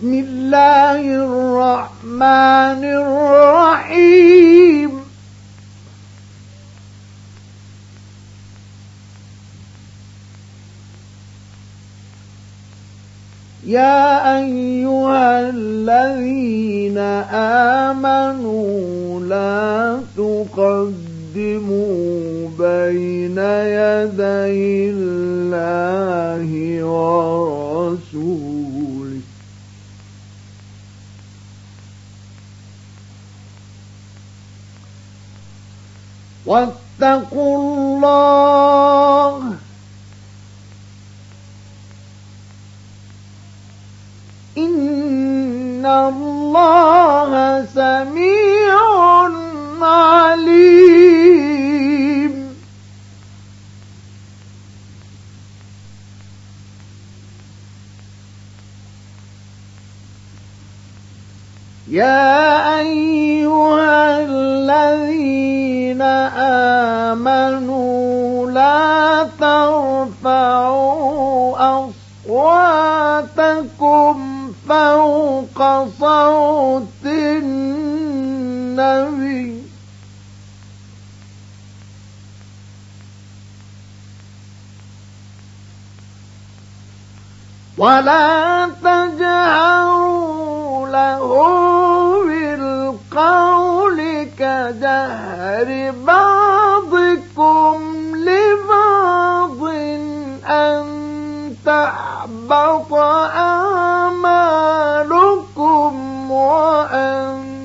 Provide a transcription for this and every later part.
بسم الله الرحمن الرحيم. يا أيها الذين آمنوا لا تقدموا بين يدي الله ورسوله. واتقوا الله. إن الله سميع عليم. يا أيها الذين أصواتكم فوق صوت النبي ولا تجهروا له بالقول كجهر بعضكم تحبط أعمالكم وأنتم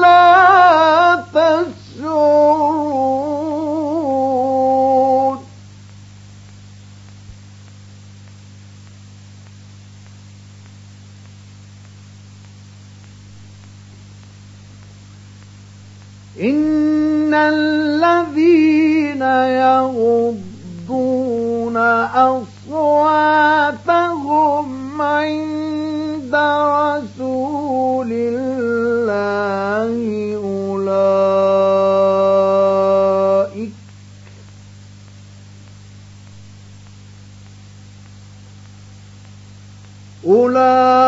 لا تشعرون إن الذين يغضون يغضون الله أولئك. أولئك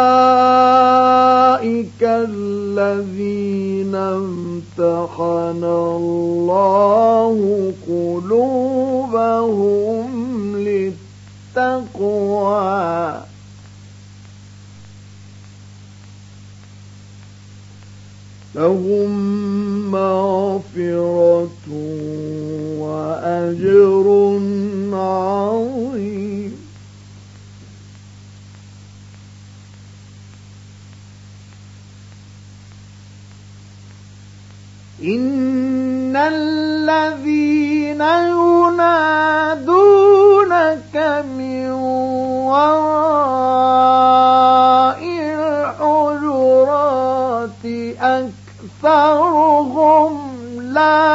الذين امتحن الله قلوبهم للتقوى. لهم مغفرة وأجر عظيم. إن الذين ينادونك من وراء love.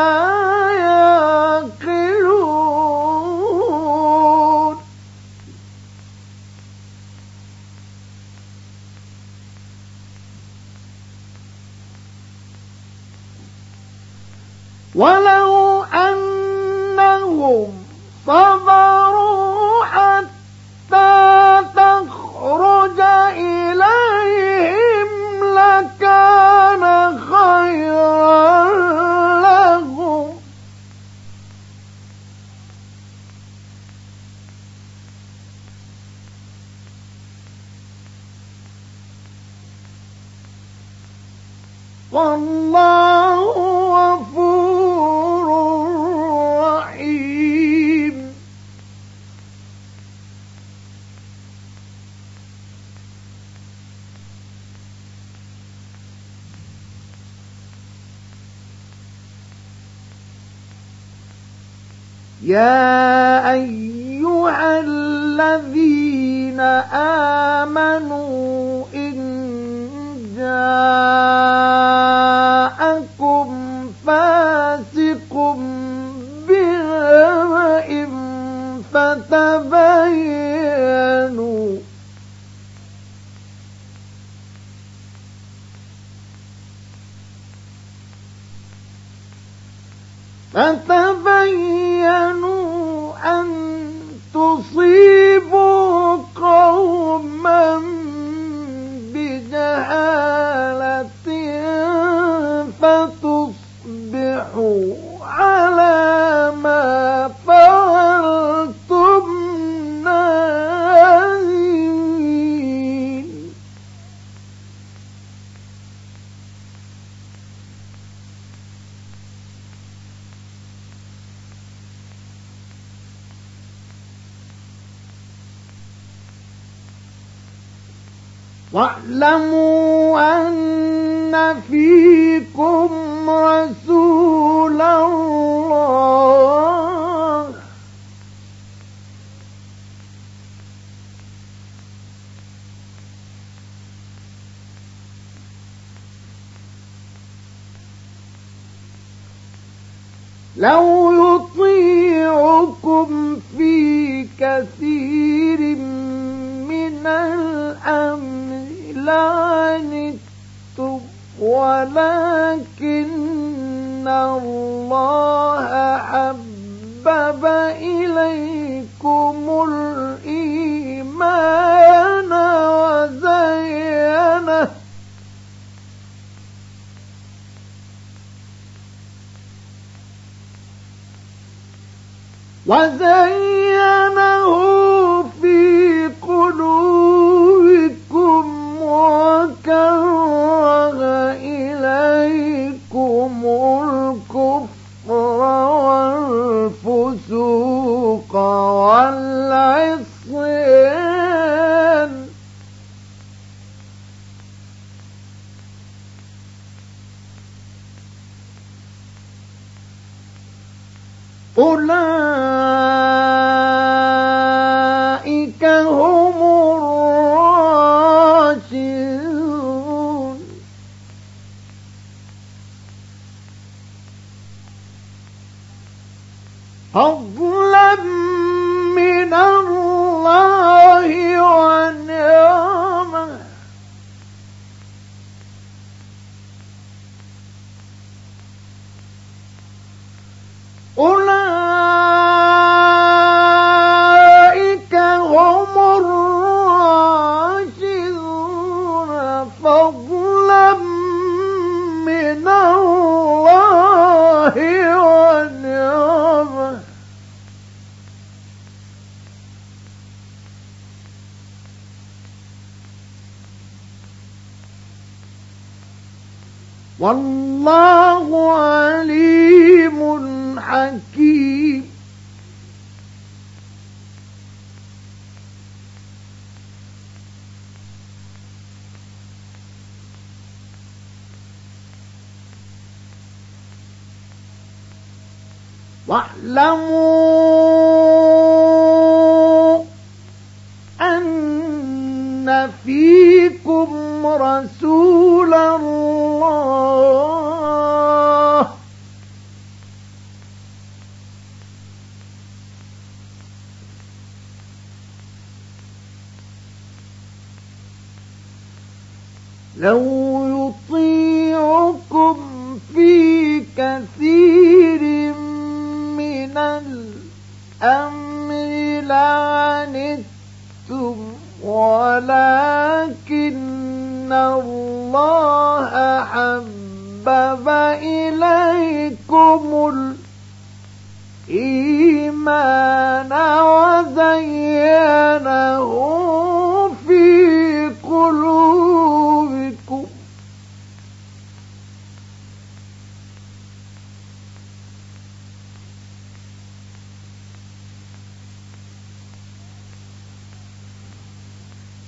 والله غفور رحيم. يا أيها الذين آمنوا اصبحوا على ما فعلتم نائمين واعلموا أن فيكم رسول الله. لو يطيعكم في كثير من الأمر لعنتم ولكن الله حبب إليكم الإيمان وزينه. وزينه والله عليم حكيم. واعلموا أن فيكم رسول الله. لو يطيعكم في كثير من الأمر لعنتم ولكن الله حبب إليكم الإيمان وزينه في قلوبكم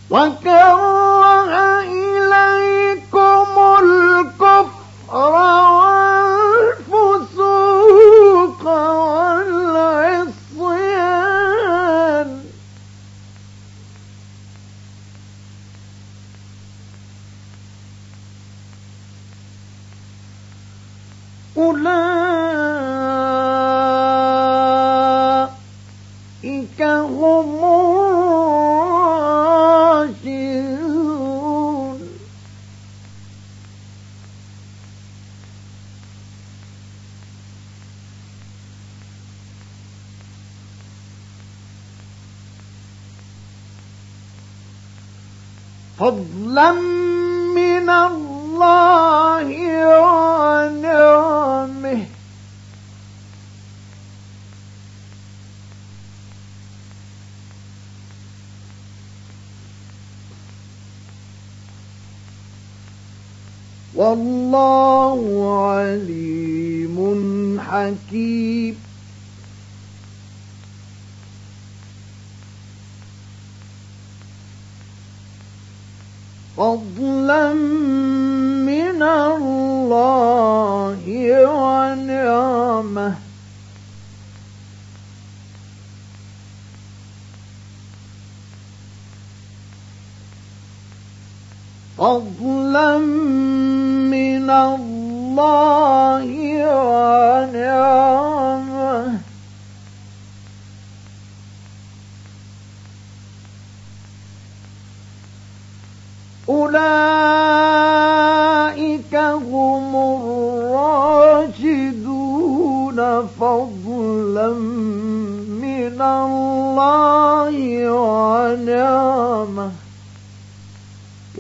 وكره والله عليم حكيم. فضلا من الله ونعمه. فضلا من الله ونعمه أولئك هم الراشدون فضلا من الله ونعمه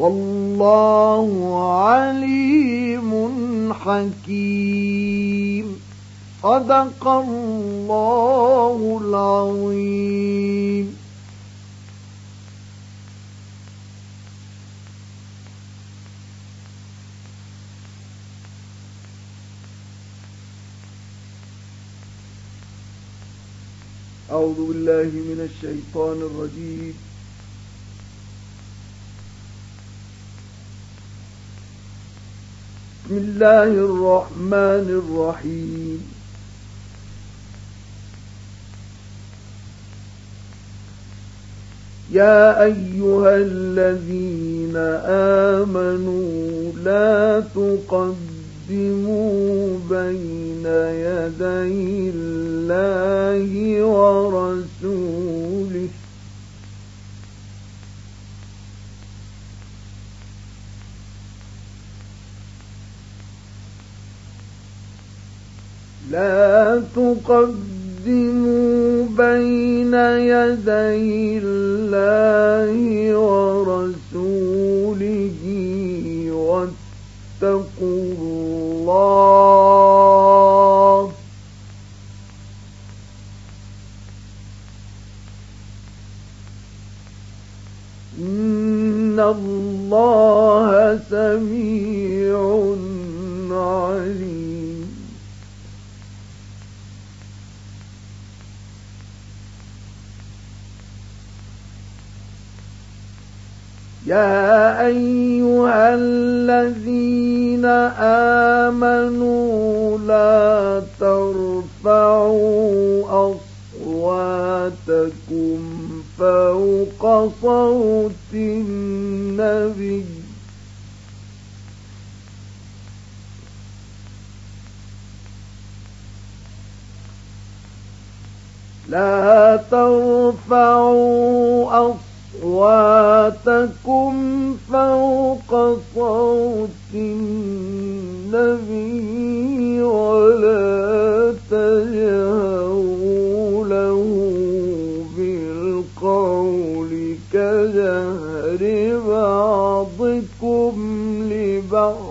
والله عليم حكيم. صدق الله العظيم. أعوذ بالله من الشيطان الرجيم. بسم الله الرحمن الرحيم. يا أيها الذين آمنوا لا تقدموا بين يدي الله ورسوله. لا تقدموا بين يدي الله ورسوله واتقوا الله. إن الله سميع يا أيها الذين آمنوا لا ترفعوا أصواتكم فوق صوت النبي. لا ترفعوا أصواتكم أصواتكم فوق صوت النبي ولا تجهروا له بالقول كجهر بعضكم لبعض.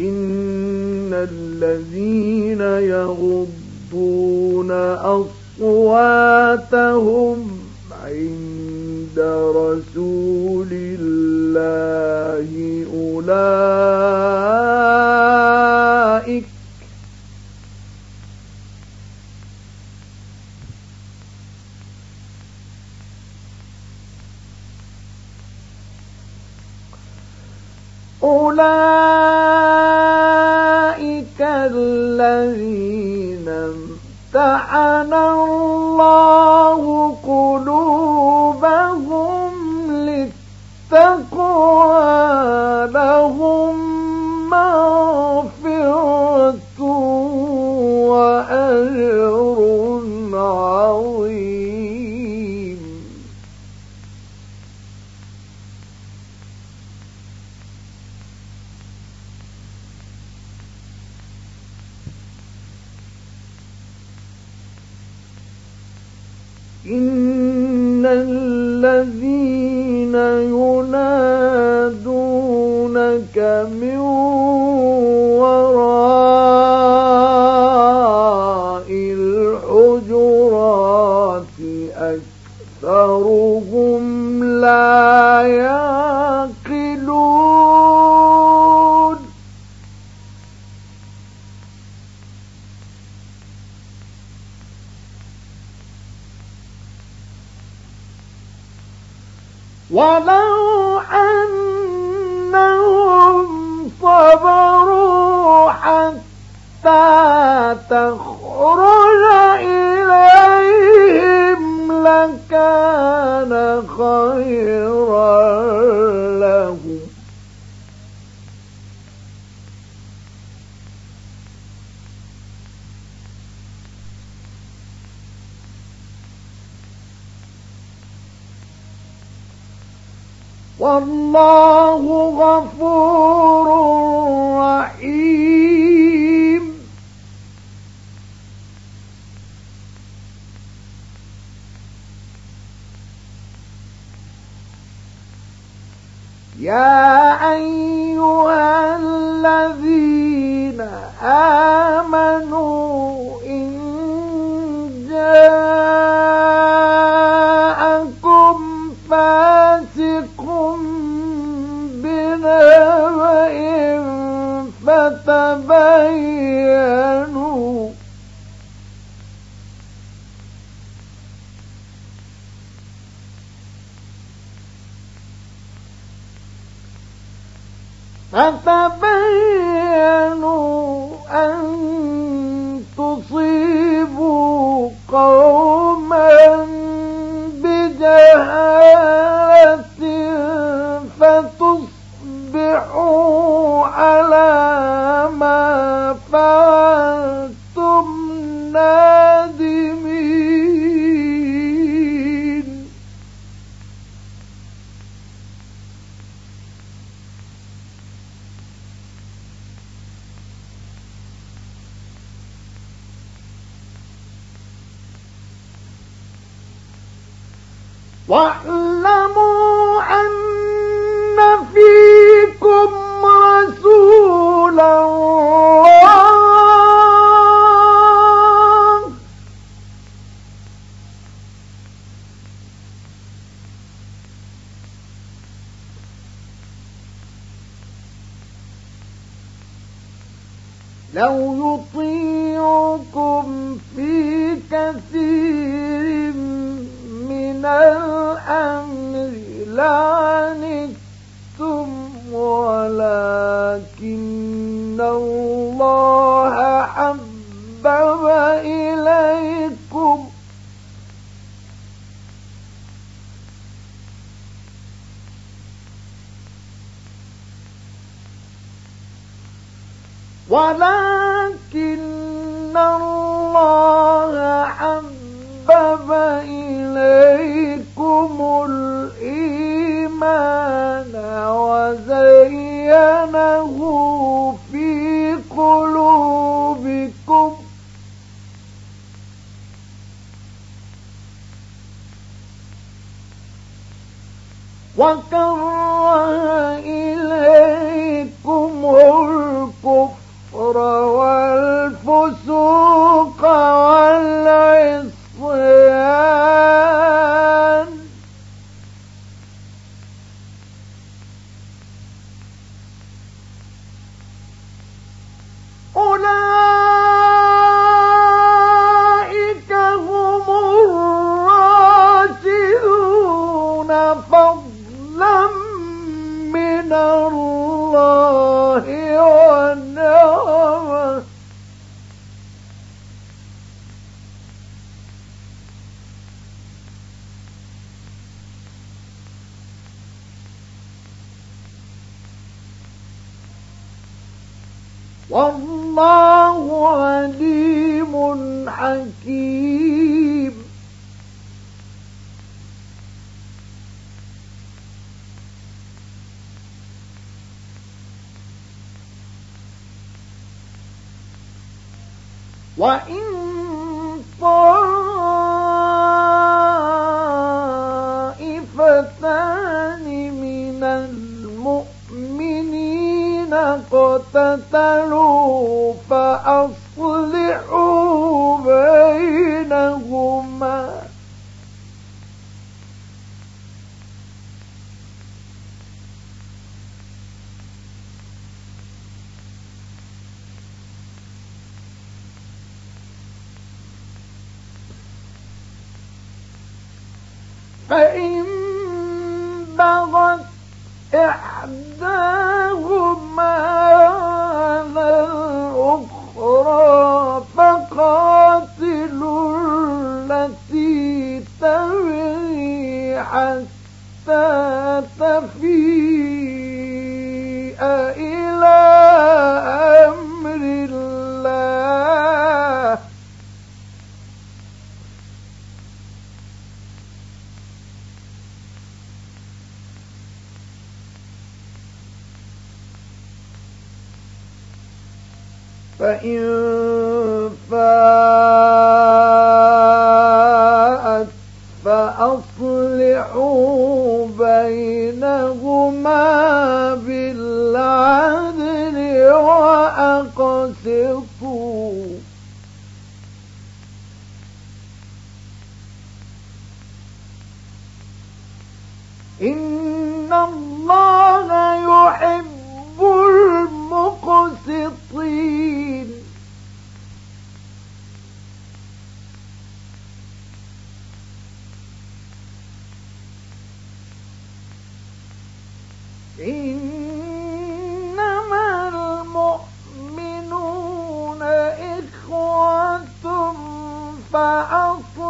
إن الذين يغضون أصواتهم عند رسول الله أولئك عظيم. إن الذين ينادونك من لكان خيرا لهم. والله غفور رحيم. يا أيها الذين آمنوا إن جاءكم فاسق بنبأ فتبينوا فتبينوا أن تصيبوا قوما بجهالة فتصبحوا على ما فعلتم نادمين واعلموا أن فيكم رسول الله لو يطيعكم في كثير ولكن الله حبب إليكم ولكن الله حبب إليكم الإيمان وزينه في قلوبكم وكره إليكم وإن طائفتان من المؤمنين اقتتلوا فأصلحوا بينهما فإن فاءت فأصلحوا بينهما بالعدل وأقسطوا فأصلحوا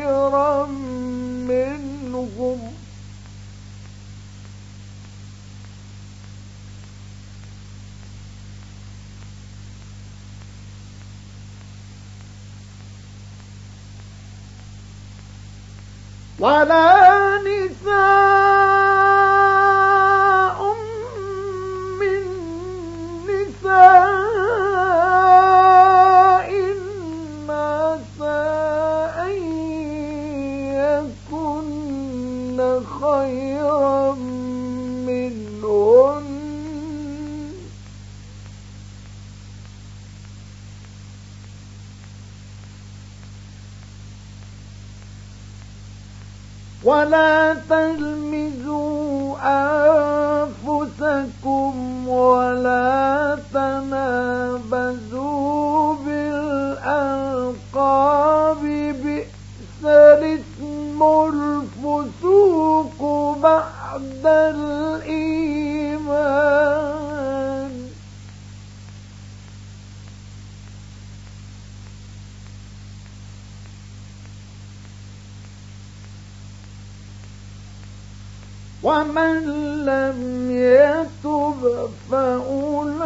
ولا نساء ولا تلمزوا أنفسكم ولا تنابزوا بالألقاب. بئس الاسم الفسوق بعد الإيمان. ومن لم يتب فأولئك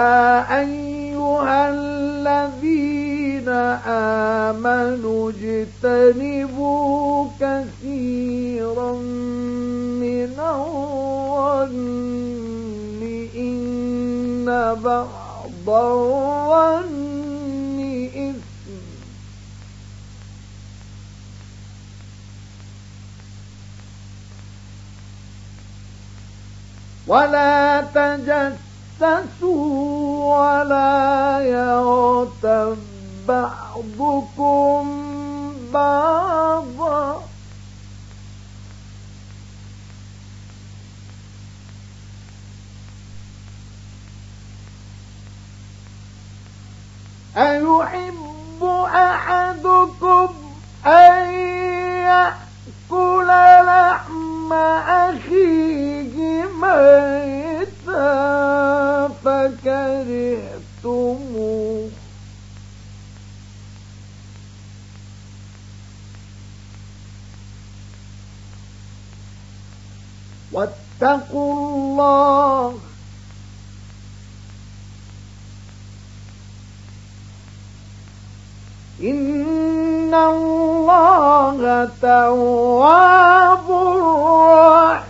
يا أيها الذين آمنوا اجتنبوا كثيرا من الظن إن بعض الظن إثم. ولا تجسسوا ولا يغتب بعضكم بعضا. أيحب أحدكم أن يأكل لحم أخيه ميتا؟ فكرهتموه واتقوا الله. إن الله تواب رحيم.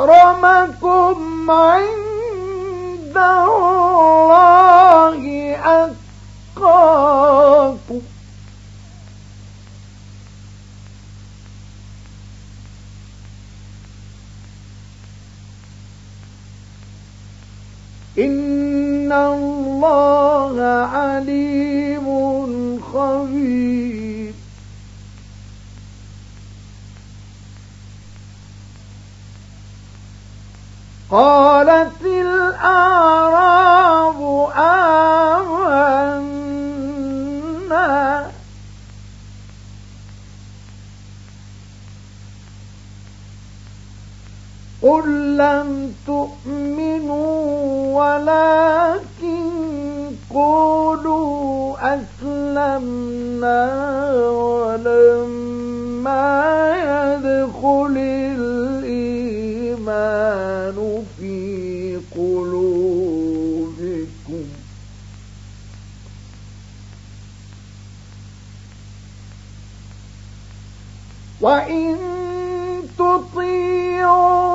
أكرمكم عند الله أتقاكم. إن الله عليم خبير. قالت الأعراب آمنا. قل لم تؤمنوا ولكن قولوا أسلمنا ولما يدخل وإن تطيعوا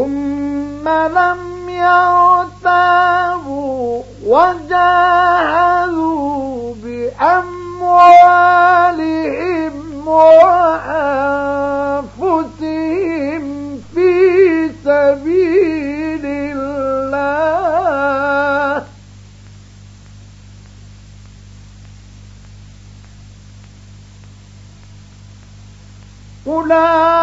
ثم لم يرتابوا وجاهدوا بأموالهم وأنفسهم في سبيل الله. أولئك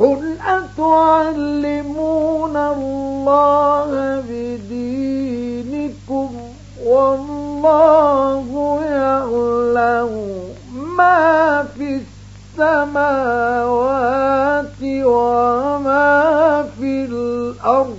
قل أتعلمون الله بدينكم والله يعلم ما في السماوات وما في الأرض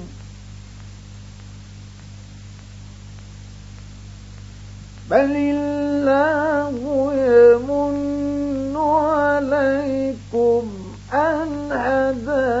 بل الله يمن عليكم أن هداكم